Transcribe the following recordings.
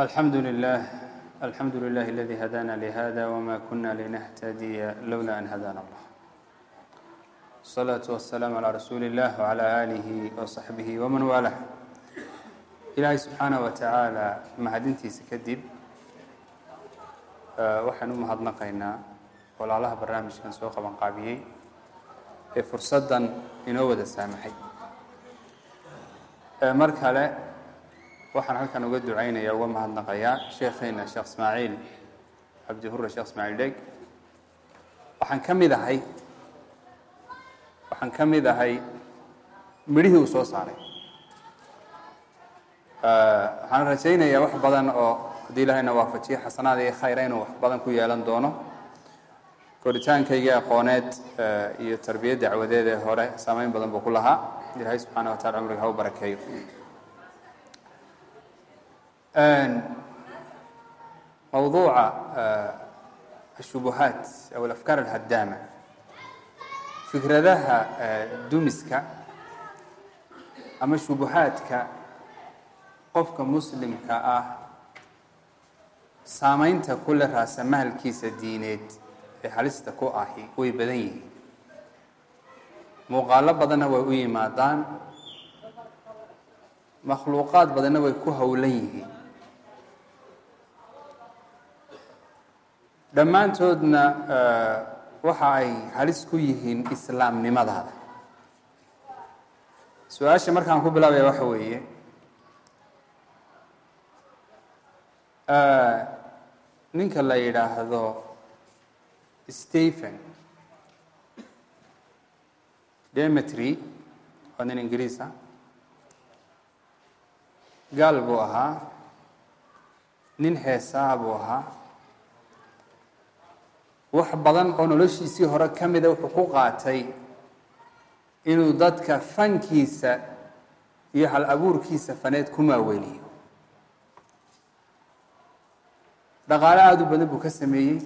الحمد لله الحمد لله الذي هدانا لهذا وما كنا لنهتدي لولا أن هدانا الله الصلاة والسلام على رسول الله وعلى آله وصحبه ومن والاه ilaahay subxaana wa tacaala mahadintiisa kadib ah, waxaan u mahadnaqaynaa walaalaha barnaamijkan soo qabanqaabiyey ee fursaddan inoo wada saamaxay. Ah, mar kale waxaan halkan uga ducaynaya uga mahadnaqayaa sheekheena sheekh ismaaciil cabdihure sheekh ismaaciil dheg waxaan ka mid ahay waxaan ka mid ahay midhihii uu soo saaray. Waxaan rajaynayaa wax badan oo haddii ilaahayna waafajiyo xasanaad iyo khayra inuu wax badan ku yeelan doono. Koritaankayga aqooneed iyo tarbiya dacwadeed ee hore saameyn badan buu ku lahaa. Ilaahay subxaana wa tacala cumriga ha u barakeeyo mawduuca ashubuhaat aw alafkaar alhadaama fikradaha dumiska ama shubuhaadka qofka muslimka ah saameynta kule raasamahalkiisa diineed ee halista ku ahi way badan yihiin muuqaalo badanna way u yimaadaan makhluuqaad badanna way ku howlan yihiin dhammaantoodna waxa ay halis ku yihiin islaamnimadaada. Su'aasha markaan ku bilaabaya waxa weeye ninka la yidhaahdo stephen demetry waa nin ingiriisa gaal buu ahaa nin heesaa buu ahaa wax badan oo noloshiisii hore ka mida wuxuu ku qaatay inuu dadka fankiisa iyo hal abuurkiisa faneed ku maaweliyo dhaqaale aada u badan buu ka sameeyey.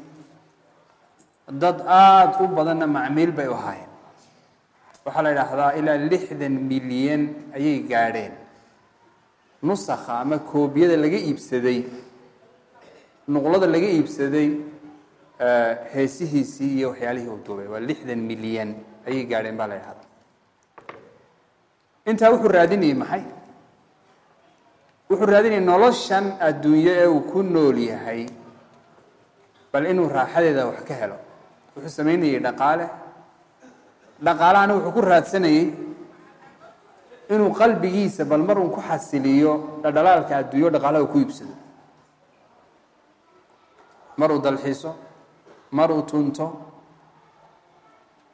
Dad aada u badanna macmiil bay u ahaayeen. Waxaa la yidhaahdaa ilaa lixdan milyan ayay gaadheen. Nusakha ama koobiyada laga iibsaday nuqlada laga iibsaday heesihiisii iyo waxyaalihii uu duubay waa lixdan milyan. Ayay gaadheen baa la intaa wuxuu raadinayay maxay? Wuxuu raadinaya noloshan adduunyo ee uu ku nool yahay bal inuu raaxadeeda wax ka helo. Wuxuu samaynayey dhaqaale. Dhaqaalahana wuxuu ku raadsanayey inuu qalbigiisa bal mar uun ku xasiliyo dhadhalaalka adduunyo dhaqaalaha ku iibsado. Mar uu dalxiiso mar uu tunto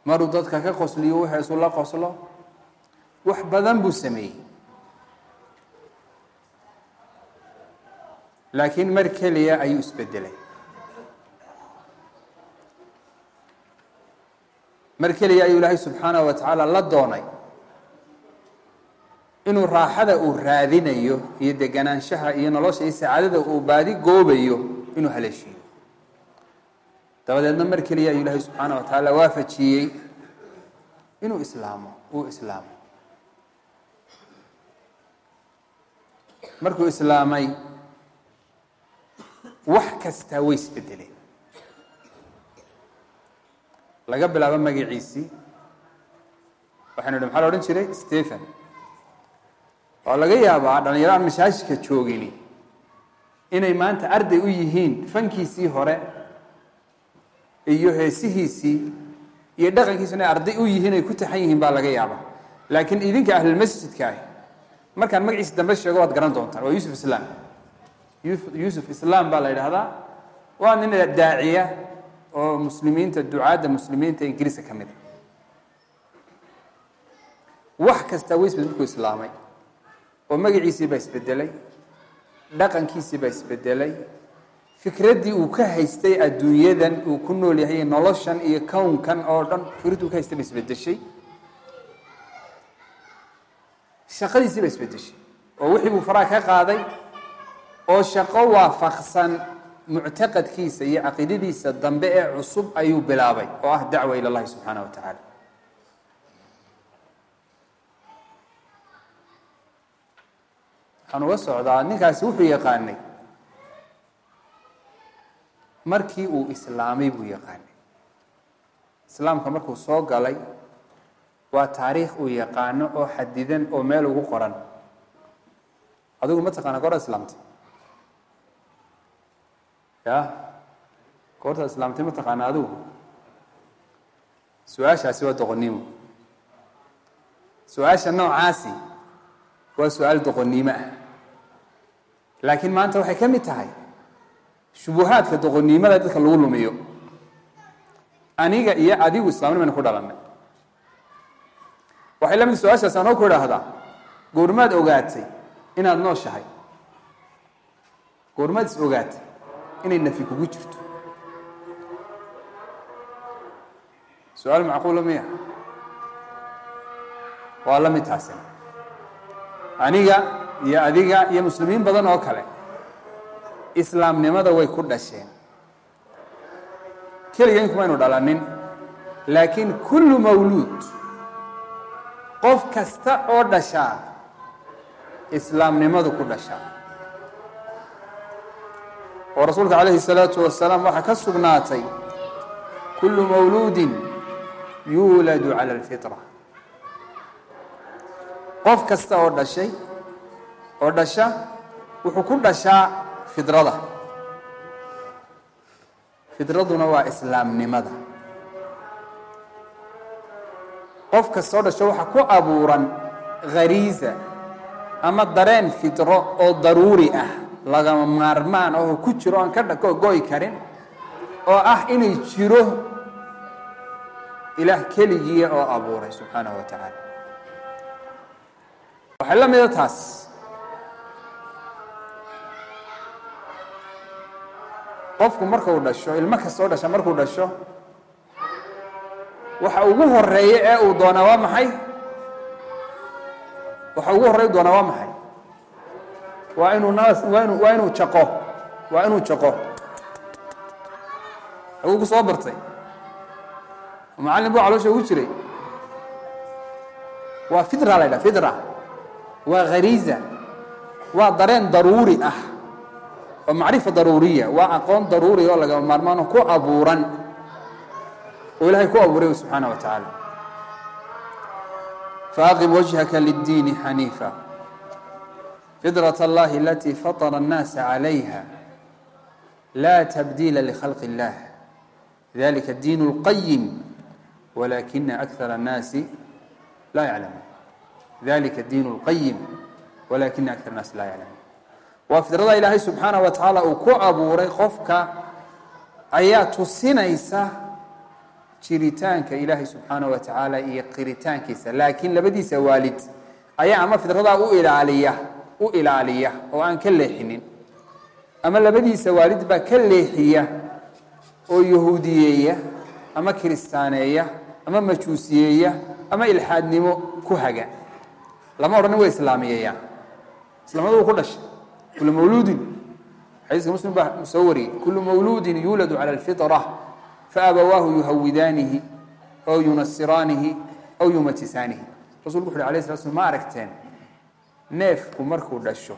maruu dadka ka qosliyo u heesu la qoslo wax badan buu sameeyey. Laakiin mar keliya ayuu isbedelay. Mar keliya ayuu ilaahay subxaanahu wa tacaala la doonay inuu raaxada uu raadinayo iyo deganaanshaha iyo nolosha iyo sacaadada uu baadi goobayo inuu haleeshiiyo dabadeedna mar keliya ayuu ilaahay subxaanahu wa tacaala waafajiyey inuu islaamo uu islaamo. Markuu islaamay wax kastaa way isbedeleen laga bilaabo magaciisii waxaynu idhi maxaa la odhan jiray? Stephen. Oo laga yaabaa dhalinyaro aan mashaajidka joogini inay maanta arday u yihiin fankiisii hore iyo heesihiisii iyo dhaqankiisi inay arday u yihiin ay ku taxan yihiin baa laga yaabaa. Laakiin idinka ahlulmasjidka ah markaan magaciisa dambe sheego waad garan doontaan waa yuusuf islam yuusuf islam baa la yidhaahdaa waa nin daaciya oo muslimiinta ducaadda muslimiinta ingiriiska ka mid a wax kastaa way isbeddel markuu islaamay oo magaciisii baa isbedelay dhaqankiisii baa isbedelay fikraddii uu ka haystay adduunyadan uu ku nool yahay noloshan iyo kownkan oo dhan fikraddii ka haystay ba isbedeshay shaqadiisii baa isbedeshay oo wixii buu faraha ka qaaday oo shaqo waafaqsan muctaqadkiisa iyo caqiidadiisa dambe ee cusub ayuu bilaabay oo ah dacwa ila llahi subxaana wa tacaala. Waxaan uga socdaa ninkaasi wuxuu yaqaanay markii uu islaamay buu yaqaanay. Islaamka markuu soo galay waa taariikh uu yaqaano oo xadidan oo meel ugu qoran. Adigu ma taqaana goorta islaamtay ya? Goorta islaamtay ma taqaana adigu? Su'aashaasi waa doqonnimo. Su'aasha noocaasi waa su'aal doqonnimo ah. Laakiin maanta waxay ka mid tahay shubuhaadka doqonnimada dadka lagu lumiyo. Aniga iyo adigu islaamnimaynu ku dhalanay waxay la mid su'aashaas anoo ku idhaahdaa goormaad ogaatay inaad nooshahay. Goormaad is ogaatay inay nafi kugu jirto. Su'aal macquula miya waa la mid taasina. Aniga iyo adiga iyo muslimiin badan oo kale islaamnimada way ku dhasheen keliga inkumaynu dhalanin laakiin kullu mawluud qof kasta oo dhashaa islaamnimadu ku dhashaa oo rasuulka calayhi الsalaatu wasalaam waxaa ka sugnaatay kullu mawluudin yuuladu cala اlfitra qof kasta oo dhashay oo dhasha wuxuu ku dhashaa fidrada. Fidraduna waa islaamnimada. Qof kasta oo dhasho waxaa ku abuuran khariisa ama dareen fidro oo daruuri ah lagama maarmaan oo ku jiro aan ka go'i karin oo ah inay jiro ilaah keligiia oo abuuray subxaanahu wa tacaala. Waxay la mida taas qofku markuu dhasho ilmo kastoo dhasha markuu dhasho waxa ugu horreeya ee uu doonaa waa maxay? Waxa ugu horreey doonaa waa maxay? Waa inuu naas waa inu waa inuu jaqo waa inuu jaqo. Aguu ku soo bartay. Macallin buu caloosha ugu jiray. Waa fitra la ydhaha fitra waa khariiza waa dareen daruuri ah oo macrifa daruuriya waa aqoon daruuri oo lagama maarmaano ku abuuran oo ilaahay ku abuuray subxaana wa tacaala faaqim wajhaka liddiini xaniifa fidraة اllahi alati faطra الnaasa عalayha la tabdiila likhalq اllah dalika diin اlqayim walakina akara الnaasi laa yaclamuun dalika diin اlqayim walakina akar الnaasi laa yaclamuun waa fidrada ilaahay subxaanaه wa tacaala uu ku abuuray qofka ayaa tusinaysa jiritaanka ilaahay subxaanaه wa tacaala iyo qiritaankiisa. Laakiin labadiisa waalid ayaa ama fidradaa u ilaaliya u ilaaliya oo aan ka leexinin. Ama labadiisa waalid baa ka leexiya oo yahuudiyeeya ama kiristaaneeya ama majuusiyeeya ama ilxaadnimo ku haga. Lama odhanin way islaamiyeeyaan islaamnimadu wuu ku dhashay kulu mawluudin xadiiska muslim baa soo wariyey kulu mawluudin yuuladu cala alfitra faabawaahu yuhawidaanihi aw yunasiraanihi aw yumatisaanihi rasulku wuxu uhi alayh slat slam ma aragteen neefku markuu dhasho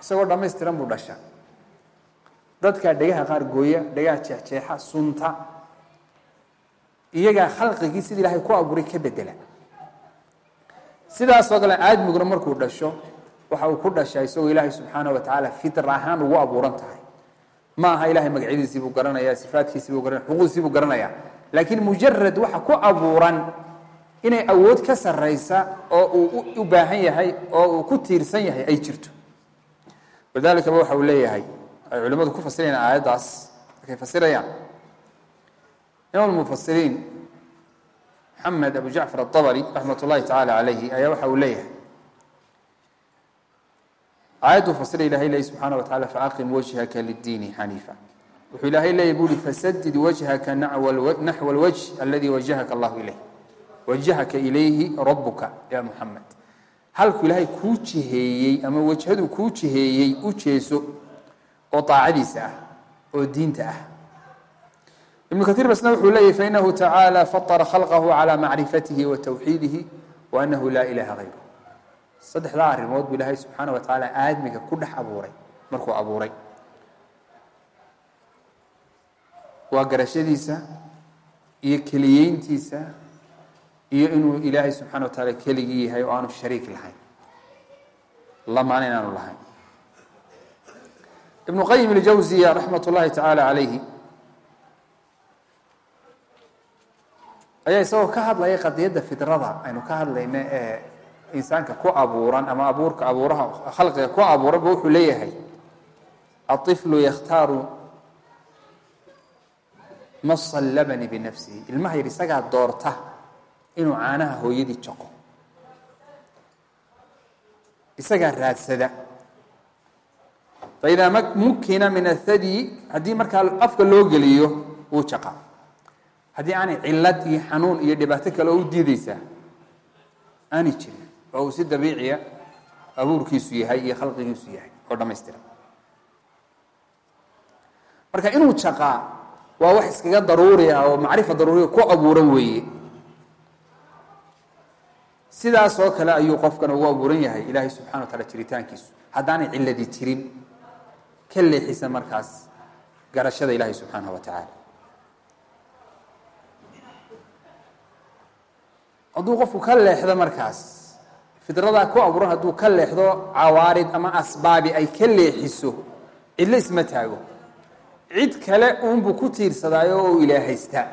isagoo dhammaystiran buu dhasha dadkaa dhegaha qaar gooya dhegaha jeexjeexa sunta iyagaa khalqigii sida ilaahay ku abuuray ka bedela sidaasoo kale aadmiguna markuu dhasho waxa uu ku dhashaa isagoo ilaahay subxaana wa tacaala fitra ahaan ugu abuuran tahay. Ma aha ilahay magacyadiisii buu garanaya sifaadkiisii buu garanaya xuquuqdiisii buu garanaya laakiin mujarad waxa ku abuuran inay awood ka sarraysa oo uu u baahan yahay oo uu ku tiirsan yahay ay jirto. Walidaalikaba waxa uu leeyahay ay culimmadu ku fasirayaan aayaddaas markay fasirayaan. Imaam lmufasiriin maxamed abu jacfar aلطabri raxmat ullahi tacaala calayhi ayaa waxa uu leeyahay aayadduu fasira ilahay leeyay subxaana wa tacala faaqim wajhaka liddiini xaniifa wuxuu ilaahay leeyay bu uhi fasadid wajhaka naxwa alwajh aladi wajahaka allahu ilayh wajahaka ilayhi rabuka ya muxamed halku ilaahay kuu jiheeyey ama wajhadu kuu jiheeyey u jeeso oo daacadiisa ah oo diinta ah. Ibnu kaiir basna wuxuu leeyahy fainahu tacaala faطra khalqahu calى macrifatihi wa tawxiidihi wa anahu laa ilaha hayru saddexdaa arrimood buu ilaahay subxaana wa tacaala aadmiga ku dhex abuuray markuu abuuray. Waa garashadiisa iyo keliyeyntiisa iyo inuu ilaahay subxana wa taala keligii yahay oo aanu shariik lahayn. Lamaan inaanu lahayn. Ibnu qayim اljawziya raxmat ullahi tacaala calayhi ayaa isagoo ka hadlaya qadiyadda fidrada aynu ka hadlayna ee insaanka ku abuuran ama abuurka abuuraha khalqiga ku abuuranba wuxuu leeyahay aطiflu yakhtaaru masa labani binafsihi. Ilmaha yar isagaa doorta inuu caanaha hooyadii jaqo isagaa raadsada. Faidaa mukina min athadyi haddii markaa afka loo geliyo wuu jaqa. Haddii aanay cilad iyo xanuun iyo dhibaato kale u diideysaa aanay jirin oo uu si dabiiciya abuurkiisu yahay iyo khalqigiisu yahay oo dhamaystiran marka inuu jaqaa waa wax iskaga daruuri ah oo macrifa daruuriya ku abuuran weeye. Sidaas oo kale ayuu qofkan ugu abuuran yahay ilaahay subxana wa taala jiritaankiisu. Haddaanay ciladi jirin ka leexisa markaas garashada ilaahay subxaanaه wa tacaala. Hadduu qofku ka leexdo markaas fidradaa ku abuuran hadduu ka leexdo cawaarid ama asbaabi ay ka leexiso cidlo isma taago. Cid kale uunbuu ku tiirsadaayo oo ilaahaystaa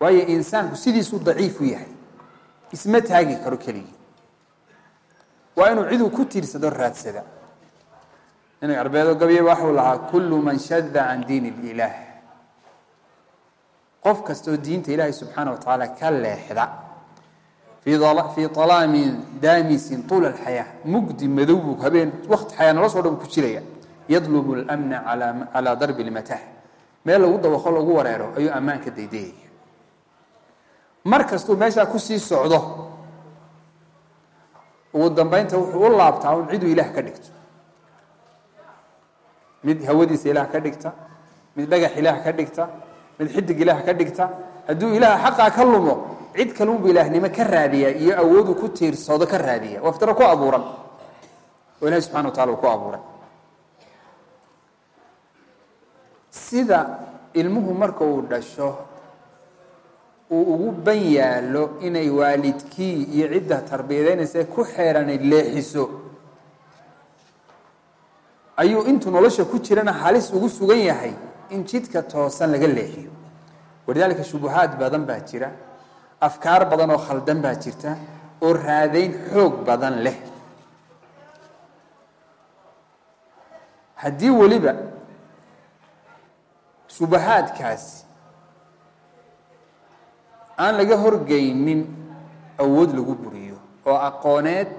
waayo insaanku sidiisuu daciifu yahay. Isma taagi karo keligii. Waa inuu ciduu ku tiirsado raadsada. Inay arbeedo gabya waxuu lahaa kullu man shada can diin اlilaah qof kastoo diinta ilaahay subxaana wa tacaala ka leexda fii alaamin daamisin tuula alxayaa mugdi madow buu habeen wakti xayaa nolosho dhan ku jiraya yadlubu اlamna calaa darbi اlmatah meel lagu dabaqo lagu wareero ayuu ammaanka daydayaya mar kastuu meeshaa ku sii socdo ugu dambeynta wuxuu u laabtaa un ciduu ilaah ka dhigto mid hawadiisa ilaah ka dhigta mid dhagax ilaah ka dhigta mid xidig ilaah ka dhigta hadduu ilaah xaqaa ka lumo cid kalunbu ilaahnimo ka raadiyaa iyo awooduu ku tiirsoodo ka raadiya waa fitro ku abuuran. Oo ilahi subxana wa tacala uu ku abuuray. Sida ilmuhu marka uu dhasho uu ugu ban yaalo inay waalidkii iyo cidda tarbiyadeynaysa ku xeeranay leexiso ayuu intuu nolosha ku jirana halis ugu sugan yahay in jidka toosan laga leexiyo. Walidaalika shubuhaad badan baa jira afkaar badan oo khaldan baa jirta oo raadayn xoog badan leh. Haddii weliba shubahaadkaasi aan laga horgeynin awood lagu buriyo oo aqooneed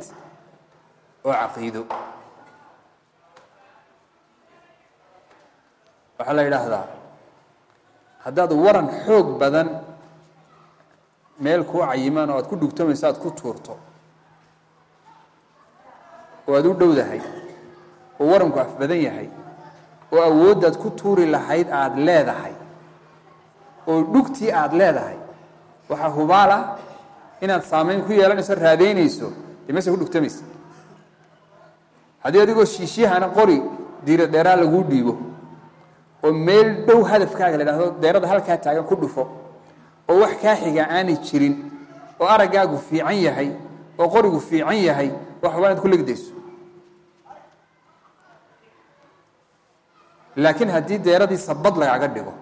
oo caqiido. Waxaa la yidhaahdaa haddaad waran xoog badan meel kuu cayimaan oo aad ku dhugtamayso aad ku tuurto oo aad u dhowdahay oo waranku af badan yahay oo awooddaad ku tuuri lahayd aada leedahay oo dhugtii aada leedahay waxaa hubaal ah inaad saameyn ku yeelanayso raadeynayso dee meesha ku dhugtamaysa haddii adigoo shiishiyahana qori diira dheeraa laguu dhiibo oo meel dhow hadafkaaga la idhahdo deerada halkaa taagan ku dhufo oo wax kaa xigaa aanay jirin oo araggaagu fiican yahay oo qorigu fiican yahay wax hubaa inaad ku legdayso. Laakiin haddii deeradii sabad lagaaga dhigo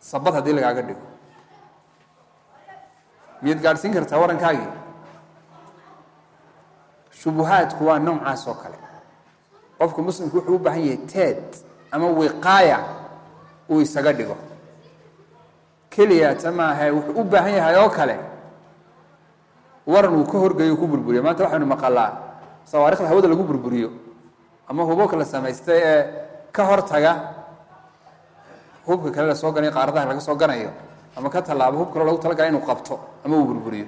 sabad haddii lagaaga dhigo miyaad gaadhsiin kartaa warankaagii shubuhaadku waa noocaas oo kale. Qofku muslimku wuxuu u baahan yahay teed ama wiqaaya uu isaga dhigo keliyaata maahae wuxuu u baahan yahay oo kale. Waran uu ka horgeeyo ku burburiyo maanta waxaynu maqalaa sawaarikhda hawada lagu burburiyo ama hubabka la samaystay ee ka hortaga hubka kale la soo ganayo qaaradaha laga soo ganayo ama ka tallaabo hub kaloo lagu talagala inuu qabto ama uu burburiyo.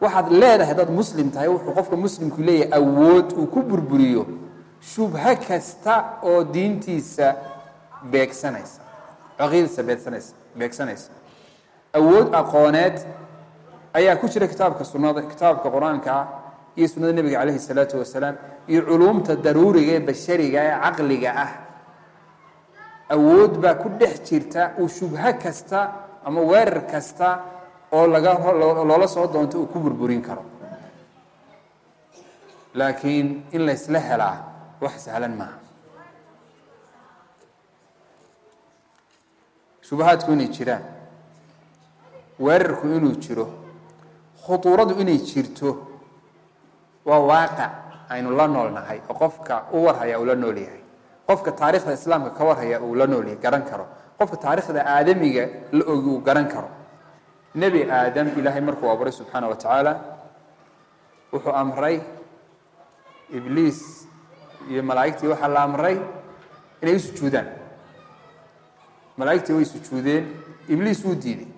Waxaad leedahay haddaad muslim tahay wuxuu qofka muslimku leeyahay awood uu ku burburiyo shubho kasta oo diintiisa beegsanaysa caqiidadiisa beegsanaysa beegsanaysa. Awood aqooneed ayaa ku jira kitaabka sunada kitaabka qur'aanka ah iyo sunnada nebiga calayhi salaatu wasalaam iyo culuumta daruuriga ee bashariga ee caqliga ah. Awood baa ku dhex jirta uu shubho kasta ama weerar kasta oo laga loola soo doonto uu ku burburin karo. Laakiin in laysla helaa wax sahlan maaha shubahaadku inay jiraan weerarku inuu jiro khutuuradu inay jirto waa waaqic aynu la nool nahay oo qofka u warhaya uu la nool yahay. Qofka taarikhda islaamka ka warhaya uu la nool yahay garan karo. Qofka taarikhda aadamiga la ogi uu garan karo. Nebi aadam ilaahay markuu abuuray subxaana wa tacaala wuxuu amray ibliis iyo malaa'igtii waxaa la amray inay u sujuudaan malaa'igtii way sujuudeen ibliis wuu diiday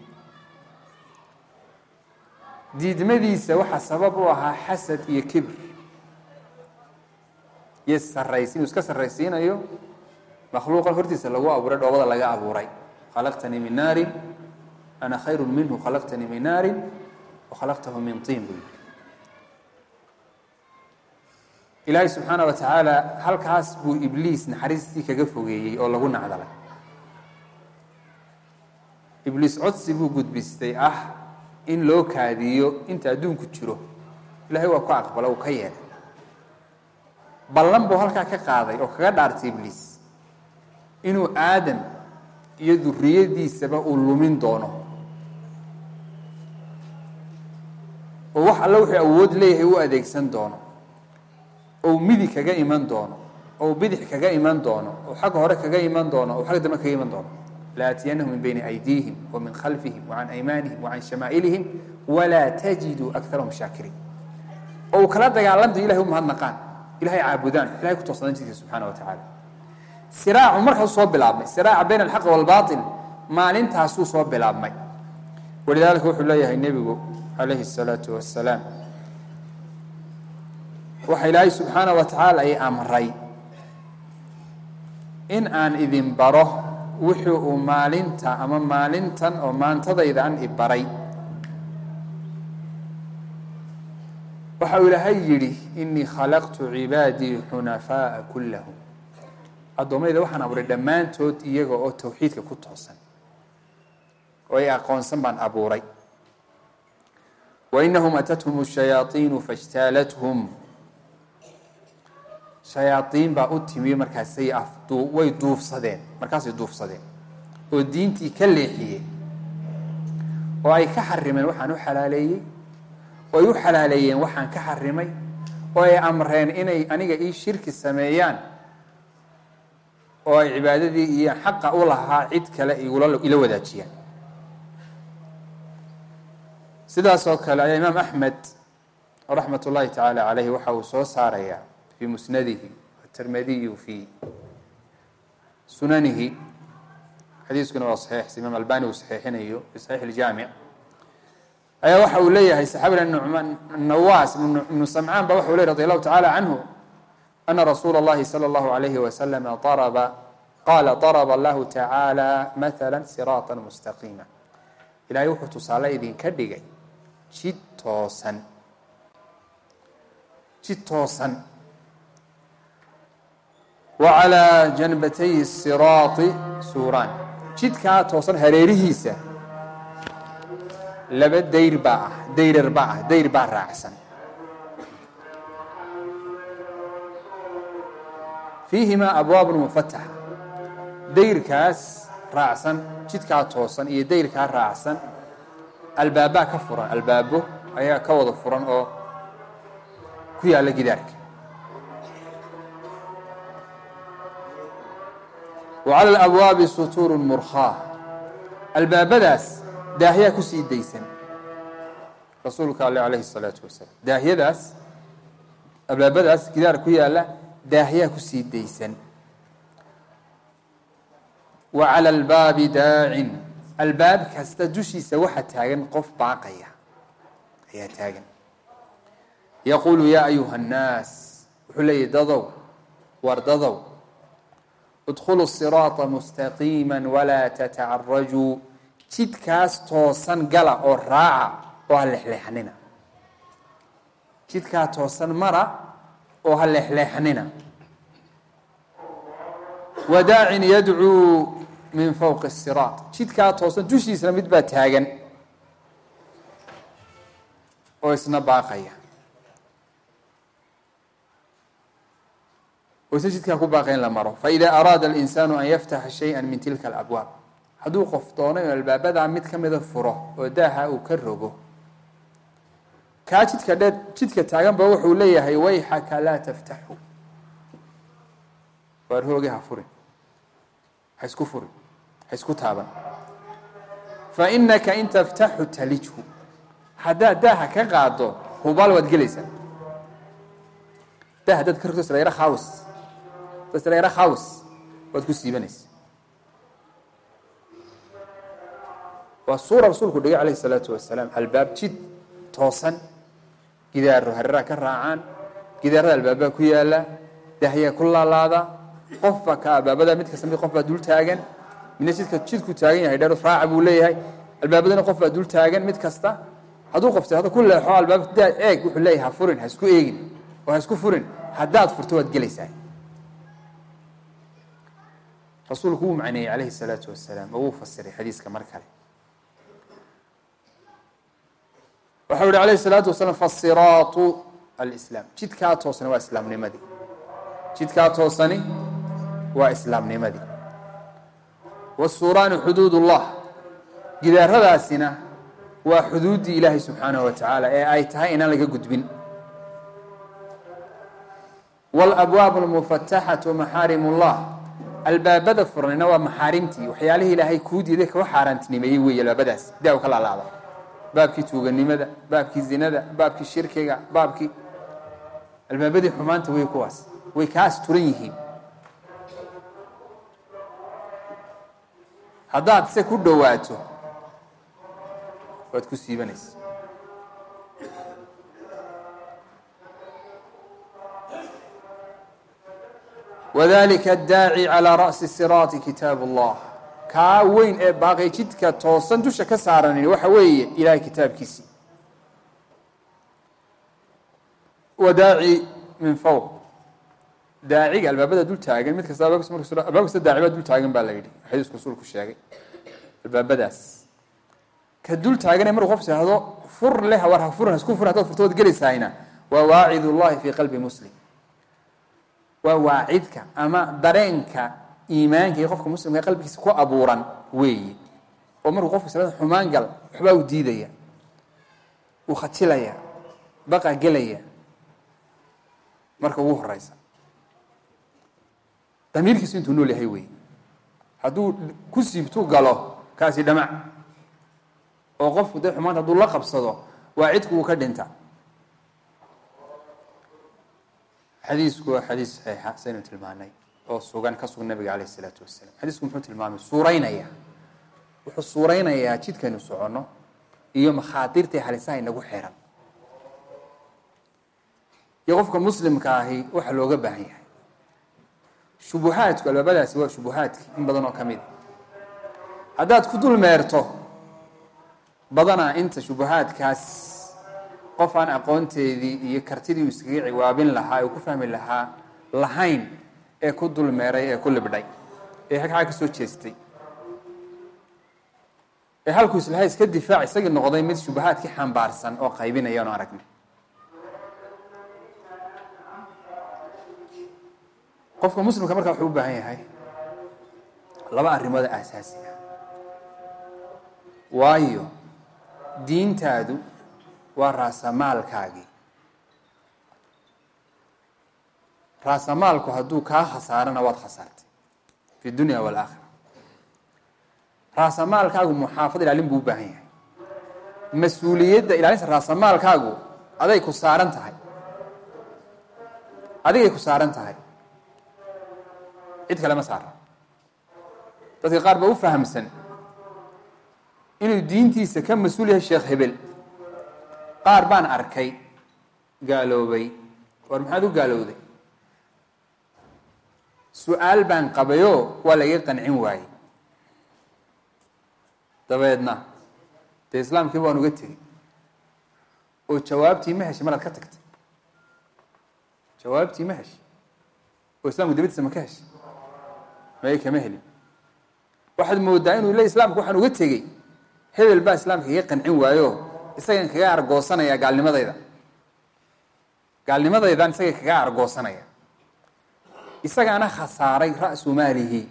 diidmadiisa waxaa sabab u ahaa xasad iyo kibr. Iyo sarrays inuu iska sarraysiinayo makhluuqa hortiisa lagu abuuray dhoobada laga abuuray. Khalaqtanii min naarin ana khayru minhu khalaqtanii min naarin wa khalaqtahu min tiin buu yidhi. Ilaahay subxaana wa tacaala halkaas buu ibliis naxariistii kaga fogeeyey oo lagu nacdalay ibliis codsi buu gudbistay ah in loo kaadiyo inta adduunku jiro ilahay waa ku aqbala uu ka yeelay. Ballan buu halkaa ka qaaday oo kaga dhaartay ibliis inuu aadam iyo duriyadiisaba uu lumin doono. Oo wax alle wuxuu awood leeyahay u adeegsan doono. Ou midi kaga iman doono. Ou bidix kaga iman doono. Ou xagga hore kaga iman doono. Ou xagga dambe kaga iman doono laatiyannahum min bayni aydiihim wa min khalfihim wa can aymaanihim wa can shamaa'ilihim walaa tajiduu akarahum shaakiriin oo uu kala dagaalamta ilahay u mahadnaqaan ilahay caabudaan ilahay ku toosadaan jidkiisa subxaana wa tacaala siraacu markaasuu soo bilaabmay siraaca bayna alxaqi waalbaatil maalintaasuu soo bilaabmay walidaalika wuxuu leeyahay nebigu calayhi الsalaatu wassalaam waxa ilaahay subxaana wa tacaala ay amray in aan idin baro wuxuu uu maalinta ama maalintan oo maantadaydan i baray. Waxa uu ilaahay yidhi inii khalaqtu cibaadii xunafaaءa kulahum addoommayda waxaan abuuray dhammaantood iyaga oo tawxiidka ku toosan oo ay aqoonsan baan abuuray. Wainahum atathum shayaaiinu faاjtaalathum shayaaiin baa u timi markaasay way duufsadeen markaasay duufsadeen. Oo diintii ka leexiyeen oo ay ka xarimeen waxaan u xalaaleeyey oo ay u xalaaleeyeen waxaan ka xarimay oo ay amreen inay aniga ii shirki sameeyaan oo ay cibaadadii iyo xaqa u lahaa cid kale ila wadaajiyaan. Sidaas oo kale ayaa imaam axmed raxmat ullaahi tacaala caleyhi waxa uu soo saarayaa fii musnadihi atirmidiyu fii sunanihi xadiiskuna waa saxiix imaam albani uu saxiixinayo fi saxiix iljaamic ayaa waxa uu leeyahay saxaabina nucmaan nawaas ibnu samcaan ba waxa u ley radi allahu tacala canhu ana rasuula اllahi salى اllahu alayhi wasalama daraba qaala daraba allahu tacaala maala siraata mustaqiima ilahay wuxuu tusaale idinka dhigay jid toosan jid toosan wa calaa janbatay siraati suuraan jidkaa toosan hareerihiisa laba dayr baa ah dayrar baa ah dayr baa raacsan fiihimaa abwaabun mufataxa dayrkaas raacsan jidkaa toosan iyo dayrkaa raacsan albaabaa ka furan albaabo ayaa ka wada furan oo ku yaalla gidaarka wacala alabwaabi sutuurun murkhaa albaabadaas daahyaa ku sii daysan rasuulka alle calayhi salaatu wasalaam daahyadaas albaabadaas gidaar ku yaalla daahyaa ku sii daysan wa cala albaabi daacin albaab kasta dushiisa waxaa taagan qof baaqaya ayaa taagan yaquulu yaa ayuha annaas wuxuu leeyahy dadow war dadow idkhuluu siraata mustaqiima walaa tatacarajuu jidkaas toosan gala oo raaca oo ha leexleexnina jidkaa toosan mara oo ha leexleexnina wadaacin yadcuu min fowqi الsiraat jidkaa toosan dushiisna mid baa taagan oo isna baaqaya oo sajidkaa ku baaqa in la maro. Faida araada alinsaanu an yaftaxa shayan min tilka alabwaab. Hadduu qof doonay oo albaabadaa mid ka mida furo oo daaha uu ka rogo kaa jidka dheer jidka taaganba wuxuu leeyahay wayxaka laa taftaxu. Waar hooge ha furin. Ha isku furin. Ha isku taaban. Fa inaka in taftaxu talijhu. Haddaad daaha ka qaado hubaal waad gelaysaa. Dah haddaad ka rogto sareero khaws slayro khaws waad ku siibanaysa waa suura rasuulku dhigay calayhi salaatu wasalaam. Albaab jid toosan. Gidaaro hareeraha ka raacaan. Gidaarada albaabaa ku yaalla dahyaa ku laalaada. Qofba ka albaabada mid kasta mid qof baa dul taagan. Midna jidka jidku taagan yahay dheer raaca buu leeyahay. Albaabadana qof baa dul taagan mid kasta. Hadduu qof tirahdo ku leexo albaabka daa eeg wuxuu leeyahay ha furin ha isku eegin. Oo ha isku furin. Haddaad furto waad gelaysaa rasuulku wuu macneeyey calayhi salaatu wasalaam oo wuu fasiray xadiiska mar kale. Waxau yihi alayhi salaatu wasalaam fasiraatu alislaam. Jidkaa toosani waa islaamnimadii jidkaa toosani waa islaamnimadii wasuraani xuduud ullah gidaaradaasina waa xuduuddii ilaahay subxaanahu wa tacaala ee ay tahay inaan laga gudbin. Walabwaabu almufataxatu maxaarim ullah albaabada furnayna waa maxaarimtii. Waxyaalihii ilaahay kuu diiday kaga xaaraantinimeeyey weeye albaabadaas daaw ka laalaada. Baabkii tuuganimada baabkii zinada baabkii shirkiga baabkii albaabadii xumaanta wey kuwaas. Way kaa asturan yihiin. Haddaad se ku dhowaato waad ku siibanaysa wadalika adaaci calىa ra'si siraati kitaab اllah kaa weyn ee baaqay jidka toosan dusha ka saaranin waxa weeye ilahay kitaabkiisii wa daaci min fowq daaciga albaabada dul taagan mid kasta kasta daaci baa dul taagan baa la yidhi xadiisku rasuulku sheegay albaabadaas. Ka dul taaganee markuu qof ihahdo fur leh war ha furin hasku furin hadaad furto waad gelaysahayna waa waacid fii qalbi muslim waa waacidka ama dareenka iimaanka iyo qofka muslimka qalbigiisa ku abuuran weeye. Oo markuu qofku islada xumaan gal waxbaa u diidaya uu khatilaya baqa gelaya marka ugu horeysa damiirkiisu intuu nool yahay weeye. Hadduu ku siibtuu galo kaasi dhamac. Oo qofku dee xumaanta hadduu la qabsado waacidku wuu ka dhinta xadiisku waa xadiis saxiixa saynu tilmaanay oo sugan ka sugan nabiga alayh isalaatu wasalaam xadiisku muxuu tilmaamay suuraynaya wuxuu suuraynayaa jidkaynu soconno iyo makhaadirtai halisaha inagu xiran iyo qofka muslimka ahi waxa looga baahan yahay. Shubuhaadku albaabadaasi waa shubuhaadki in badan oo ka mid. Haddaad ku dul meerto badanaa inta shubuhaadkaas qof aan aqoonteedii iyo kartidii uu iskaga ciwaabin lahaa ee ku fahmi lahaa lahayn ee ku dulmeeray ee ku libdhay ee xagxaa ka soo jeestay. Ee halkuu islahay iska difaac isagii noqday mid shubahaadkii xambaarsan oo qaybinaya anu aragnay. Qofka muslimka markaa wuxuu u baahan yahay laba arrimooda aasaasi ah. Waayo diintaadu waa raasamaalkaagii raasamaalku hadduu kaa khasaarana waad khasaartay fi dunya waalaakhira raasamaalkaagu muxaafad ilaalin buu u baahan yahay. Mas'uuliyadda ilaalinta raasamaalkaagu aday ku saaran tahay. Adigay ku saaran tahay. Cid kale ma saara. Dadka qaar baa u fahamsan inuu diintiisa ka mas'uul yahay sheekh hebel qaar baan arkay gaaloobay. War maxaad u gaalowday? Su'aal baan qabayoo waa laga qancin waayey. Dabeedna dee islaamkii waan uga tegey oo jawaabtii ma heshay maraad ka tagtay. Jawaabtii ma heshay oo islaamku dabadiisa ma ka heshay. May kama helin. Waxaad moodaa inuu le islaamka waxaan uga tegey. Hebel baa islaamka iga qancin waayo isagan kaga argoosanaya gaalnimadayda. Gaalnimadaydan isaga kaga argoosanaya. Isagaana khasaaray ra-su maalihi.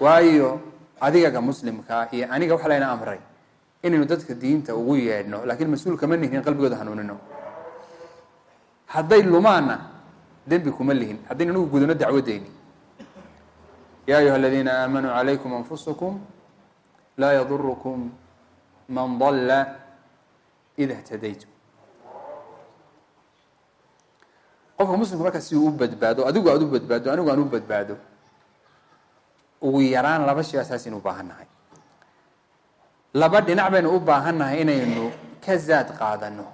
Waayo adigaga muslimkaa iyo aniga waxa layna amray inaynu dadka diinta ugu yeedhno laakiin mas'uul kama nihin qalbigooda hanuunino. Hadday lumaanna dembi kuma lihin. Haddaynu inagu gudano dacwadeyni. Ya ayuha aladiina aamanuu calaykum anfusakum laa yadurukum man dalla ida htadaytum qofka muslimka markaa si uu u badbaado adigu aad u badbaado anigu aan u badbaado ugu yaraan laba shay asaasaynu u baahan nahay. Laba dhinac baynu u baahan nahay inaynu ka zaad qaadano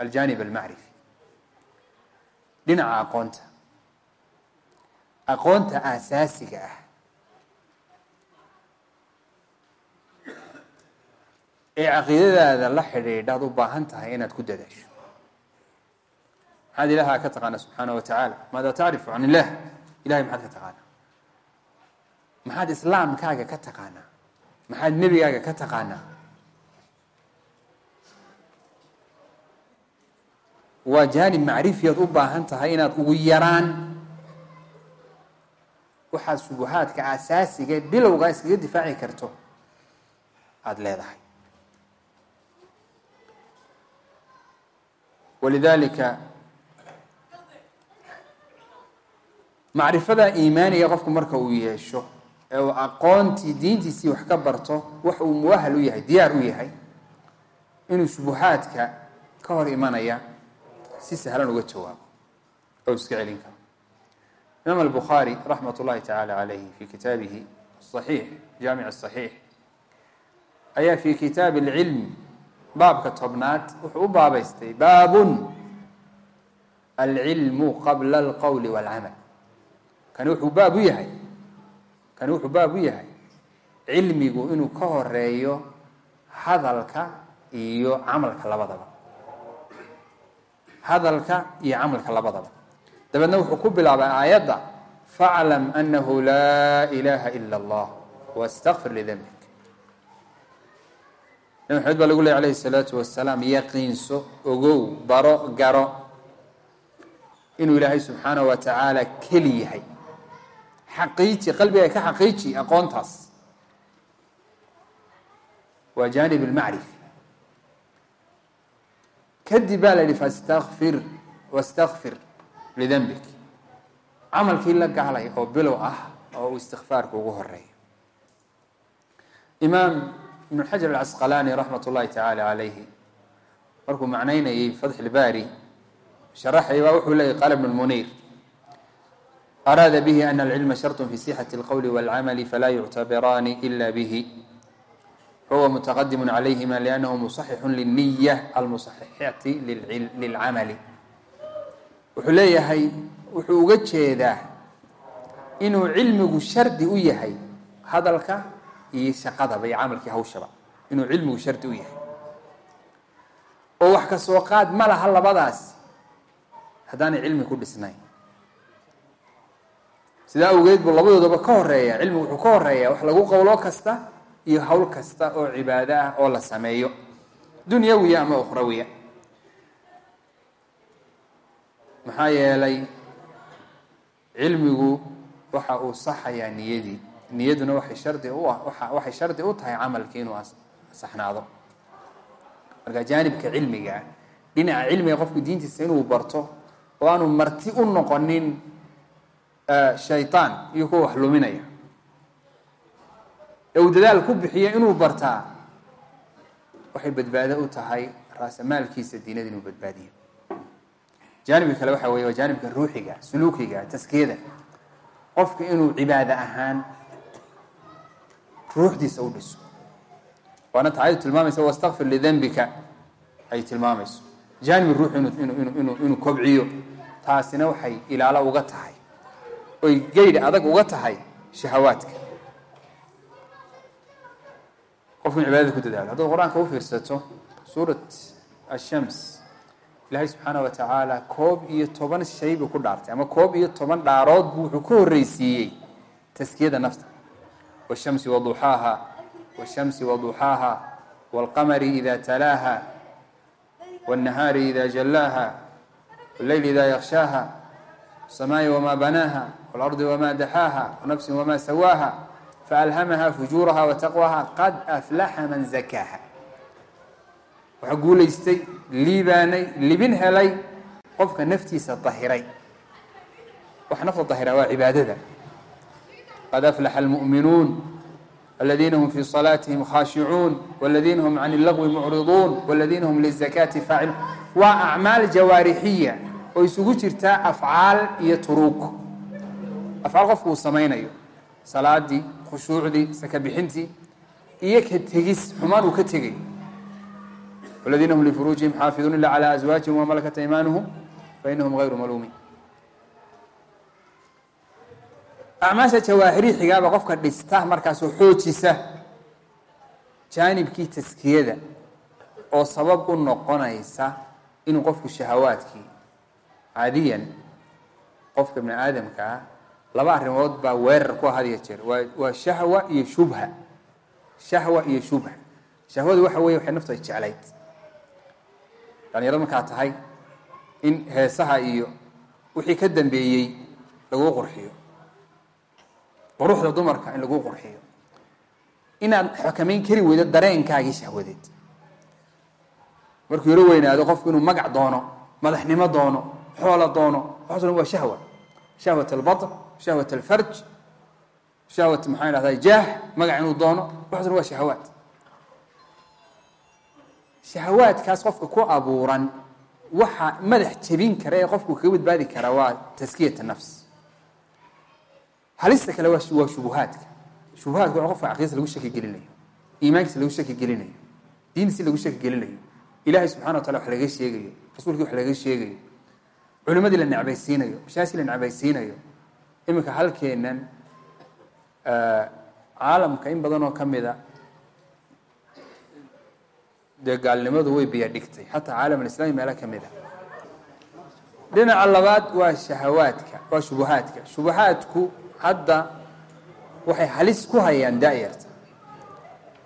aljanib almacrifi. Dhinaca aqoonta. Aqoonta aasaasiga ah ee caqiidadaada la xidhiidhaad u baahan tahay inaad ku dadaasho. Maxaad ilaha ka taqaana subxaana wa tacaala. Maada tacrifu can illah? Ilahay maxaad ka taqaanaa? Maxaad islaamkaaga ka taqaanaa? Maxaad nebigaaga ka taqaanaa? Waa jaanib macrifiyaad u baahan tahay inaad ugu yaraan. Waxaad shubuhaadka asaasiga bilowgaa iskaga difaaci karto aada leedahay walidalika macrifada iimaaniga qofku marka uu yeesho ee uu aqoontii diintiisii wax ka barto wax uu muwahal u yahay diyaar u yahay inuu shubuhaadka ka hor imanaya si sahlan uga jawaabo oo iska celin karo imaam albukhaari raxmat ullahi tacaala calayhi fi kitaabihi saxiix jaamic asaxiix ayaa fi kitaabi alcilm baabka tobnaad wuxuu u baabaystay baabun alcilmu qabla alqowli walcamal kani wuxuu baab u yahay kani wuxuu baab u yahay cilmigu inuu ka horeeyo hadalka iyo camalka labadaba. Hadalka iyo camalka labadaba. Dabeedna wuxuu ku bilaabay aayadda faclam anahu laa ilaha ila allah wastakfir lidembik nabi maxamed baa lagu leey alayhi salaatu wasalaam yaqiinso ogow baro garo inuu ilaahay subxaana wa tacaala keli yahay. Xaqiiji qalbiga ka xaqiiji aqoontaas. Waa janib lmacrif kadib baa la yihi fastakfir wastakfir lidambik camalkii la gahlay oo bilow ah oo uu istikfaarka ugu horeeyo imaam ibn xajar alcasqalaani raxmat ullahi tacaala calayhi markuu macnaynayay fatx ilbaari sharaxay baa wuxuu leeyay qaala ibn lmuniir araada bihi ana alcilma shartun fi sixati alqowli walcamali falaa yuctabiraani ila bihi. Fahuwa mutaqadimu calayhima liannahu musaxixu lilniya almusaxixati lilcamali wuxuu leeyahay wuxuu uga jeedaa inuu cilmigu shardi u yahay hadalka iyo shaqadaba iyo camalkii hawshaba inuu cilmigu shardi u yahay. Oo wax ka soo qaad ma laha labadaas. Haddaanay cilmi ku dhisnayn. Sidaa awgeed buu labadoodaba ka horreeya cilmigu wuxuu ka horeeyaa wax lagu qowlo kasta iyo hawl kasta oo cibaado ah oo la sameeyo. Dunyawiya ama ukhrawiya. Maxaa yeelay cilmigu waxa uu saxayaa niyadii niyaduna waxay shardi ah waxay shardi u tahay camalkii inuu saxnaado. Marka jaanibka cilmiga dhinaca cilmiga qofku diintiisa inuu barto oo aanu marti u noqonin shayطaan iyo kuwa wax luminaya. Ee uu dadaal ku bixiyo inuu bartaa waxay badbaado u tahay raasamaalkiisa diinada inuu badbaadiyo. Jaanibka kale waxa weye waa jaanibka ruuxiga suluukiga taskiyada qofka inuu cibaado ahaan ruuxdiisa u dhiso. Waana ta ayadu tilmaamaysa wastakfir lidembika ay tilmaamayso. Jaanib ruux inuu kobciyo taasina waxay ilaalo uga tahay. Oy geydh adag uga tahay shahawaadka. Qofku in cibaadada ku dadaalo. Haddaad qur'aanka u fiirsato suurat ashams ilaahay subxaana wa koob iyo toban shay buu ku dhaartay ama koob iyo toban dhaarood buu wuxuu ku horreysiiyey taskiyada nafta washamsi waduxaaha washamsi waduxaaha waalqamari ida talaaha wاnnahaari ida jallaaha wاlleyl ida yakshaaha wاsamaai wama banaaha wاlardi wama daxaaha wanafsin wama sawaaha faalhamaha fujuuraha wataqwaha qad aflaxa man zakaaha waxaa guulaystay liibaanay libin helay qofka naftiisa dahiray waxa nafta dahira waa cibaadada qad aflaxa almu'minuun aladiina hum fii salaatihim khaashicuun waladiina hum can illagwi mucriduun waladiina hum lizakaati faaciluun waa acmaal jawaarixiya oo isugu jirtaa afcaal iyo turuug afcaal qofku uu samaynayo salaadii khushuucdii saka bixintii iyo ka tegis xumaan uu ka tegay والذين هم لفروجهم xاaفظون إلا على أزواaجهم وملكت أيمانهم فإنهم غyر ملومين acmaasha jawaahirixigaaba qofka dhista markaasoo xoojisa jaanibkii taskiyada oo sabab u noqonaysa inuu qofku shahawaadkii caadiyan qofka bini aadamka ah laba arrimood baa weerar ku ah ahadiya jeer. Waa waa shahwa iyo shubha. Shahwa iyo shubha. Shahwadu waxa weeye waxay naftu ay jeclayd. Dhalinyaro markaa tahay in heesaha iyo wixii ka dambeeyey laguu qurxiyo quruxda dumarka in laguu qurxiyo. Inaad xakameyn kari weydo dareenkaagii shahwadeed markuu yaro weynaado qofku inuu magac doono madaxnimo doono xoola doono waxaas dhan waa shahwa. Shahwat albatn shahwat alfarj shahwat maxaa dhahdaa jaah magac inuu doono waxaas dhan waa shahawaat shahawaadkaas qofka ku abuuran waxa madax jebin kara ee qofku kaga badbaadi kara waa taskiyat nafs halista kale waa shubuhaadka. Shubuhaadka waa qofka caqiidasa lagu shaki gelinayo iimaankiisa lagu shaki gelinayo diintiisi lagu shaki gelinayo ilaahay subxana wa tala wax laga sheegayo rasuulkii wax laga sheegayo culimadii la necbaysiinayo mashaashii la necbaysiinayo iminka halkeenan caalamka in badan oo kamida dee gaalnimadu way biya dhigtay xataa caalam alislami meelo ka mid a dhinaca labaad waa shahawaadka waa shubuhaadka. Shubuhaadku hadda waxay halis ku hayaan daayarta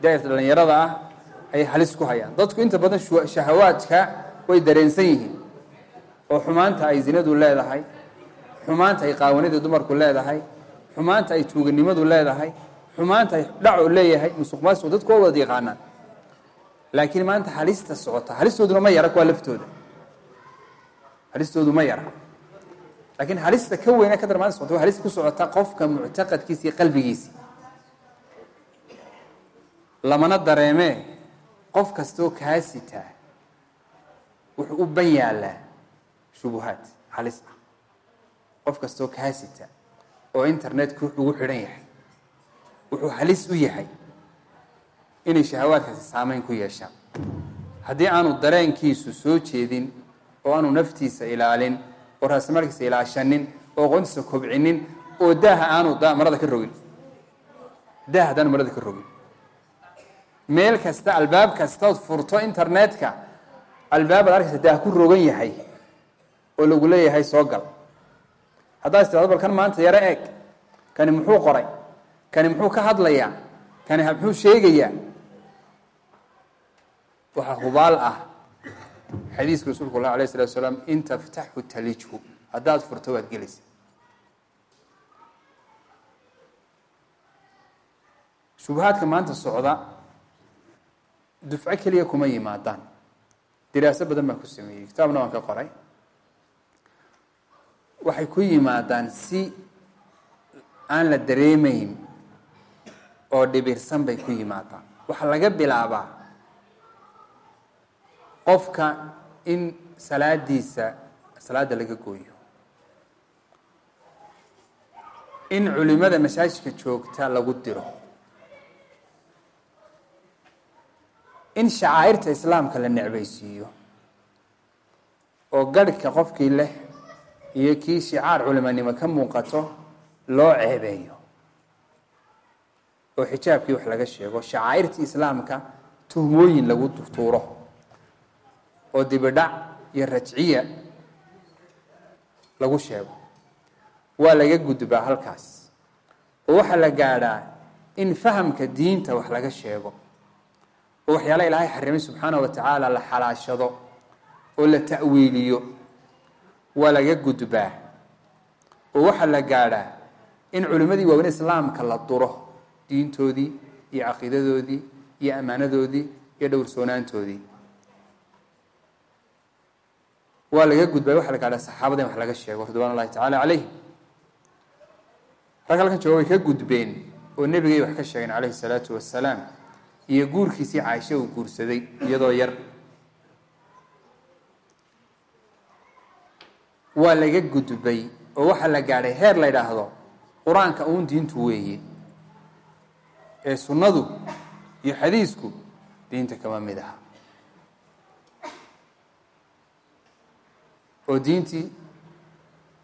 daayarta dhalinyarada ah ayay halis ku hayaan. Dadku inta badan shahawaadka way dareensan yihiin. Oo xumaanta ay zinadu leedahay xumaanta ay qaawanida dumarku leedahay xumaanta ay tuuganimadu leedahay xumaanta ay dhacu leeyahay musuq maasuq dadku waa wada yaqaanaan. Laakiin maanta halista socota halistooduna ma yara kuwaa laftooda. Halistoodu ma yara laakiin halista ka weyna ka dar maanta socota waa halista ku socota qofka muctaqadkiisa iyo qalbigiisi lamana dareemee qof kastoo kaa sitaa wuxuu u ban yaalaa shubuhaad halis ah. Qof kastoo kaa sita oo internetka ugu xidhan yahay wuxuu halis u yahay inay shahawaadkaasi saameyn ku yeeshaan. Haddii aanu dareenkiisu soo jeedin oo aanu naftiisa ilaalin oo raasmarkiisa ilaashanin oo aqoontiisa kobcinin oo daaha aanu marada ka rogin. Daaha haddaanu marada ka rogin. Meel kasta albaab kastaod furto internetka albaabaad arkaysa daah ku rogan yahay oo lagu leeyahay soo gal. Haddaad istirado bal kan maanta yaro eeg. Kani muxuu qoray? Kani muxuu ka hadlayaa? Kani muxuu sheegayaa? Waxaa hubaal ah xadiiska rasuulku lah alayh salatu salaam in taftaxu talijhu. Haddaad furto waad gelaysa. Shubahaadka maanta socda dufco keliya kuma yimaadaan. Diraaso badan baan ku sameeyey. Kitaabna waan ka qoray. Waxay ku yimaadaan si aan la dareemayn oo dhibirsan bay ku yimaadaan. Waxaa laga bilaabaa qofka in salaadiisa salaada laga gooyo. In culimada masaajidka joogta lagu diro. In shacaa'irta islaamka la necbaysiiyo. Oo garhka qofkii leh iyo kii shicaar culimanimo ka muuqato loo ceebeeyo. Oo xijaabkii wax laga sheego shacaa'irtii islaamka tuhmooyin lagu tuuro oo dibidhac iyo rajciya lagu sheego. Waa laga gudbaa halkaas. Oo waxaa la gaadhaa in fahamka diinta wax laga sheego. Oo waxyaala ilaahay xarimay subxaana wa tacaala la xalaashado oo la ta'wiiliyo. Waa laga gudbaa oo waxaa la gaadhaa in culimmadii waaweyn islaamka la duro diintoodii iyo caqiidadoodii iyo ammaanadoodii iyo dhowrsoonaantoodii waa laga gudbaa waxaa la gaadhaa saxaabada in wax laga sheego ridwan ullahi tacala calayhim rag halkan jooga way ka gudbeen oo nebigay wax ka sheegeen calayhi salaatu wasalaam iyo guurkiisii caaisho uu guursaday iyadoo yar. Waa laga gudbay oo waxaa la gaadhay heer la yidhaahdo qur'aanka uun diintu weeye ee sunnadu iyo xadiisku diinta kama mid aha oo diintii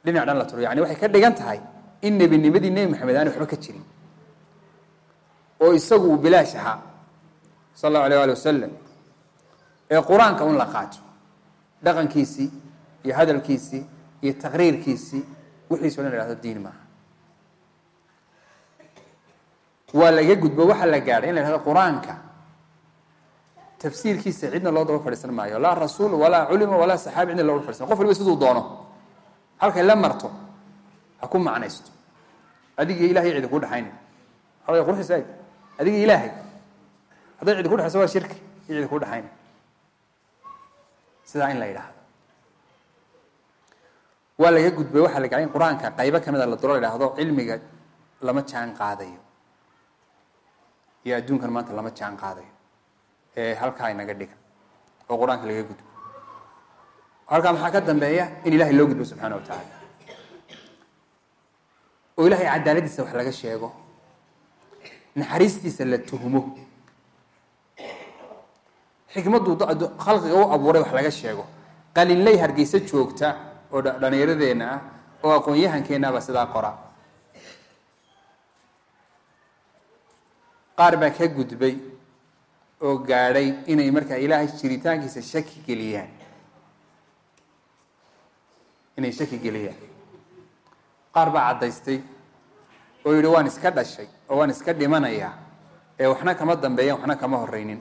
dhinac dhan la turo. Yani waxay ka dhigan tahay in nebinimadii nebi maxamed aani waxba ka jirin. Oo isagu uu bilaash ahaa sal allahu alayh ali wasalam ee qur'aanka un la qaato. Dhaqankiisii iyo hadalkiisii iyo taqriirkiisii wixiiso dhan la hahdo diin maaha. Waa laga gudbo waxaa la gaadhay in la hahdo qur'aanka tafsiirkiisa cidna loo daba fadhiisan maayo. Laa rasuul walaa culima walaa saxaabi cidna loo daba fadhisan qof waliba siduu doono. Halkay la marto ha ku macnaysto. Adiga ilahay cidi ku dhexayna hawada qurxiisa eg adiga ilaahay. Hadday cidi ku dhexayso waa shirki iyo cidi ku dhexayna sidaa in la yidhaahdo. Waa laga gudbay waxaa la in qur'aanka qaybo kamida la duro la yidhaahdo cilmiga lama jaan qaadayo. Iyo adduunkan maanta lama jaan qaadayo ee halkaa inaga dhigan oo qur'aanka laga gudbo halkaa maxaa ka dambeeya in ilahay loo gudbo subxaana wa tacaala oo ilahay cadaaladiisa wax laga sheego naxariistiisa la tuhmo xikmadduu khalqiga u abuuray wax laga sheego. Qalinley hargeysa joogta oo dhallinyaradeenna ah oo aqoon-yahankeenaba sidaa qora. Qaar baa ka gudbay oo gaadhay inay markaa ilaahay jiritaankiisa shaki geliyaan. Inay shaki geliyaan. Qaar baa caddaystay oo yidhi waan iska dhashay oo waan iska dhimanayaa ee waxna kama dambeeyan waxna kama horeynin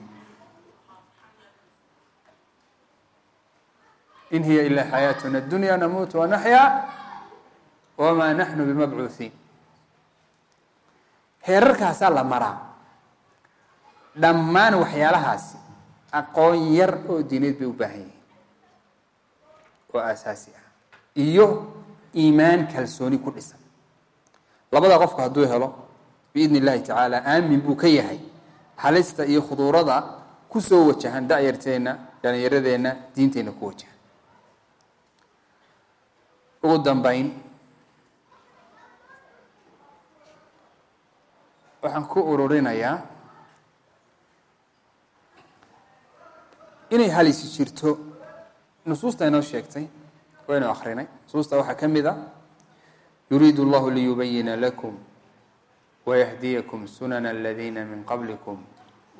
in hiya ilaa xayaatuna adunya namuutu wanaxyaa wamaa naxnu bimabcuuhiin heerarkaasaa la maraa dhammaan waxyaalahaasi aqoon yar oo diineed bay u baahan yihiin. Oo aasaasi ah. Iyo iimaan kalsooni ku dhisan. Labada qofku hadduu helo biidni illahi tacaala aamin buu ka yahay. Halista iyo khuduurada ku soo wajahan da-yarteenna dhalinyaradeenna diinteenna ku wajahan. Ugu dambeyn waxaan ku ururinayaa inay halisi jirto. Nusuusta inoo sheegtay waynu akrinay nusuusta waxaa ka mid a yuriidu allahu liyubayina lakum wayahdiyakum sunana aladiina min qablikum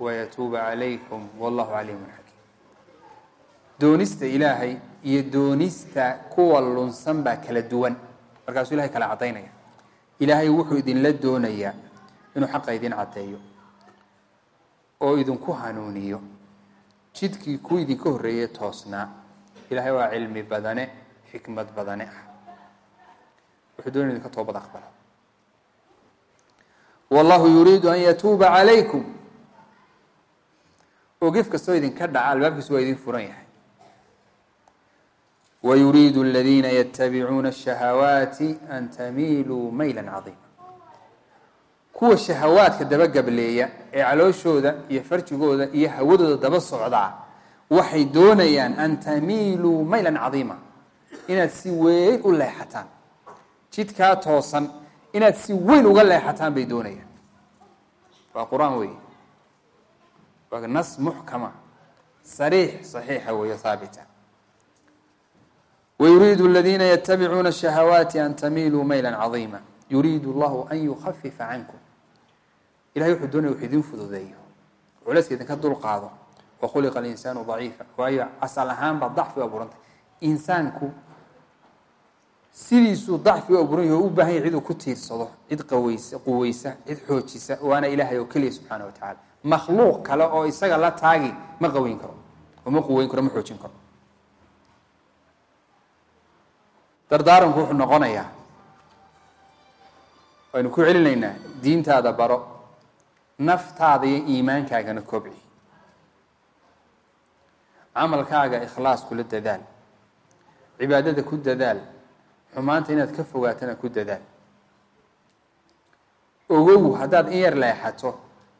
wayatuuba calaykum wallahu caliimun xakiim doonista ilaahay iyo doonista kuwa lunsan baa kala duwan. Markaasuu ilahay kala caddaynaya. Ilaahay wuxuu idinla doonayaa inuu xaqa idin caddeeyo oo idinku hanuuniyo jidkii ku idinka horreeyey toosnaa ilaahay waa cilmi badane xikmad badane ah. Wuxuu doonaya idinka toobad aqbalo. Wallahu yuriidu an yatuuba calaykum. Oo gef kastoo idinka dhaca albaabkiisu waa idin furan yahay. Wayuriidu aladiina yatabicuuna ashahawaati an tamiiluu mayla cadiima kuwa shahawaadka daba gableeya ee calooshooda iyo farjigooda iyo hawadooda daba socdaa waxay doonayaan an tamiiluu maylan cadiima inaad si weyn u leexataan. Jidkaa toosan inaad si weyn uga leexataan bay doonayaan. Waa qur'aan weeye. Waa nas muxkama sariix saxiixa weeye haabita wayuriidu aladiina yatabicuuna ashahawaati an tamiiluu mayla cadiima. Yuriidu allahu an yukafifa cankum ilahay wuxuu doonaya wax idin fududeeyo culayska idinka dul qaado. Wa khuliqa alinsaanu daciifa. Waayo asal ahaan baa dacfi abuurantay. Insaanku sidiisuu dacfiga buran yahi o u baahan yahy cid uu ku tiirsado cid qaweysa quweysa cid xoojisa waana ilaahay oo keliya subxaana wa tacaala. Makhluuq kale oo isaga la taagi ma qaweyn karo oo ma quweyn karo ma xoojin karo. Dardaaranku wuxuu noqonayaa waynu ku celinaynaa diintaada baro naftaada iyo iimaankaagana kobci. Camalkaaga ikhlaas kula dadaal. Cibaadada ku dadaal. Xumaanta inaad ka fogaatana ku dadaal. Ogow haddaad in yar leexato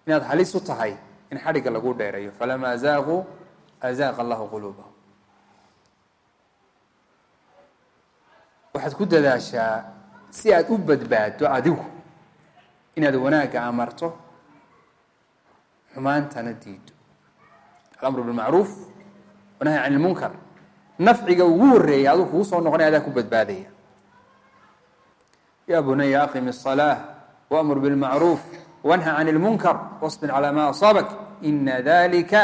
inaad halis u tahay in xadhigga lagu dheereeyo. Falamaa zaaquu azaaqa allahu quluubahum. Waxaad ku dadaashaa si aad u badbaado adigu. Inaad wanaagga amarto xumaantana diido alamru bilmacruuf wanahy can ilmunkar nafciga ugu horeeya aduu kugu soo noqonaya adaa ku badbaadaya ya bunaya aqim الصلاة وأmr bالmacruuf wanha can اlmunkar واصbir calى ma aصaabak ina dalika